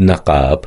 نقاب.